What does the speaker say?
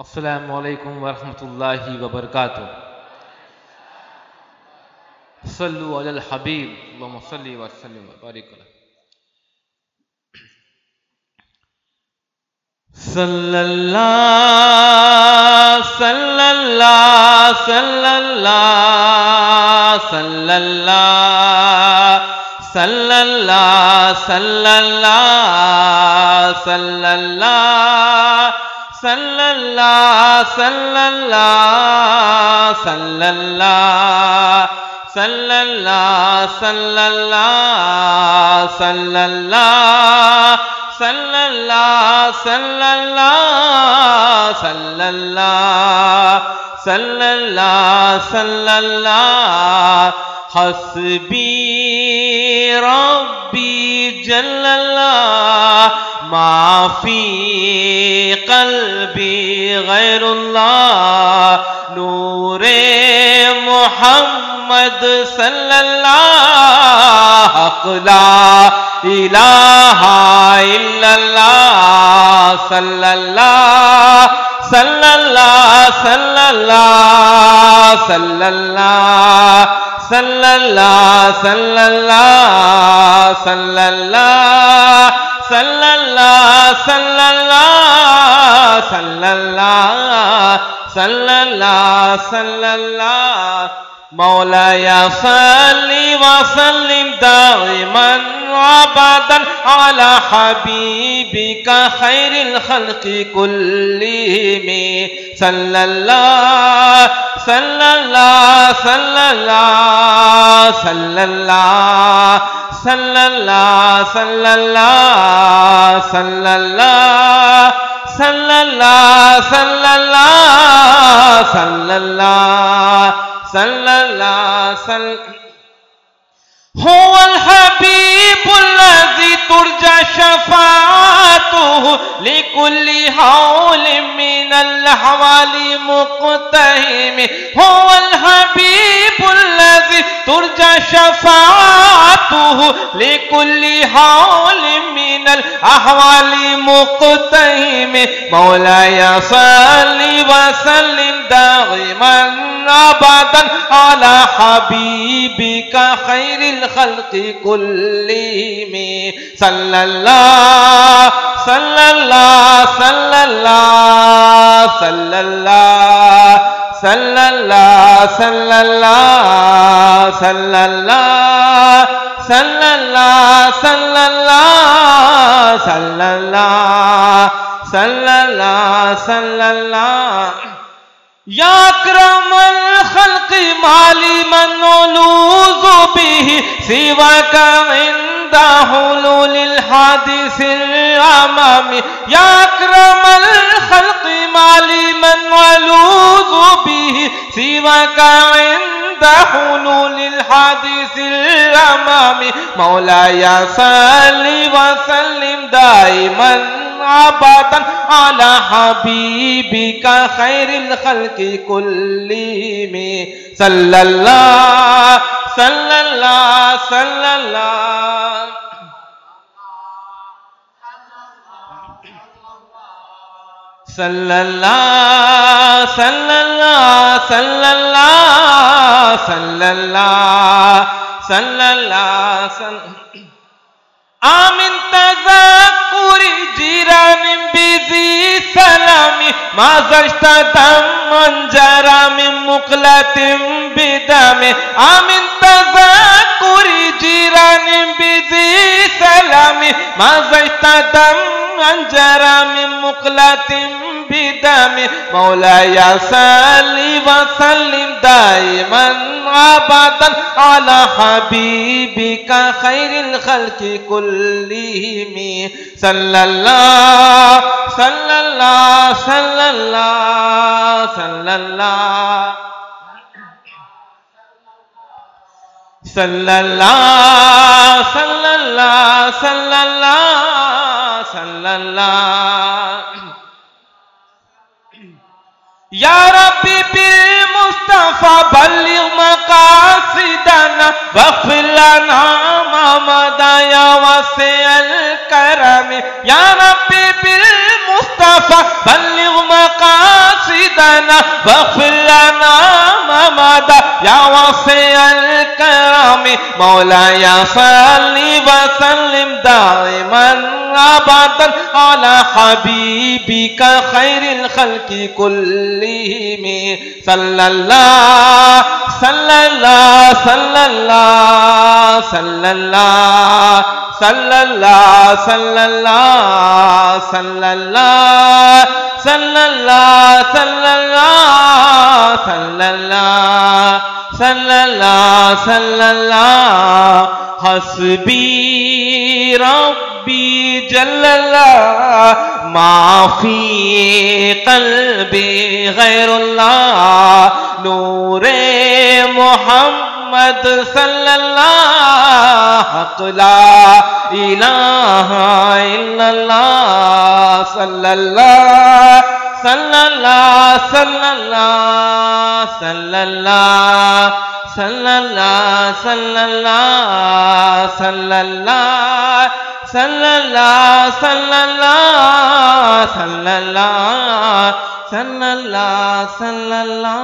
السلام عليكم ورحمة الله وبركاته. صلوا على الحبيب. اللهم صل وسلم وبارك عليه. صلى الله صلى الله صلى الله صلى الله صلى الله صلى الله صلى الله sallallahu sallallahu sallallahu. Sallallahu sallallahu sallallahu. Sallallahu sallallahu sallallahu. Sallallahu sallallahu. Hasbi rabbi jallallahu ما فی قلبی غیر اللہ نور محمد صلی اللہ حق لا الہ الا اللہ صلی اللہ صلی اللہ صلی اللہ صلی اللہ صلی اللہ صلی اللہ صلی اللہ صلى الله صلى الله صلى الله مولاي صل وسلم دائما ابدا على حبيبك خير الخلق كلهم صلى الله صلى الله صلى الله صلى الله صلى الله صلى الله صلى الله صلى الله صلى الله صلى الله صلى الله هو الحبيب الذي ترجى شفاعته لكل حول من الأحوال مقتهم هو الحبيب الذي ترجى شفاعته لكل حول من الأحوال مقتهم مولاي صل وسلم دائما أبدا على حبيبك خير الخلق كلهم. صلى الله صلى الله صلى الله صلى الله. صلی اللہ صلی اللہ صلی اللہ صلی اللہ صلی اللہ صلی اللہ صلی اللہ صلی اللہ یا کرم الخلق، مالی منولوز به، سواک من داخل الحادث الأمامي يا أكرم الخلق من نلوذ به. سواك عند حلول الحادث الأمامي مولاي صل وسلم دائما أبدا على حبيبك خير الخلق كلهم. صلى الله صلى الله صلى الله. صلى الله صلى الله صلى الله صلى الله صلى الله آمن تذكر جيران بذي سلام ما زجت دم من مقلة بدم آمن تذكر جيران بذي سلام ما زجت دم جرى من مقلة بدم. مولاي صل وسلم دائما أبدا على حبيبك خير الخلق كلهم. صلى الله صلى الله صلى الله صلى الله صلى الله صلى الله صلى الله. صلی اللہ یا ربی بالمصطفیٰ بلغ مقاصدنا وخلنا ممدا یا وسیع الکرم یا ربی بالمصطفیٰ بلغ مقاصدنا وخلنا ممدا یا وسیع الکرم مولا یا صلی وسلم دائما. آبادن اعلی حبیبی کا خیر الخلق کلی میں صلی اللہ صلی اللہ صلی اللہ صلی اللہ صلی اللہ صلی اللہ صلی اللہ صلی اللہ صلی اللہ صلی اللہ صلی اللہ صلی اللہ حسبی رب ربی جللہ معافی قلبی غیر اللہ، نور محمد صلی اللہ، حق لا الہ الا اللہ، صلی اللہ صلی اللہ صلی اللہ صلی اللہ صلی اللہ صلی اللہ صلی اللہ सनला सनला सनला सनला सनला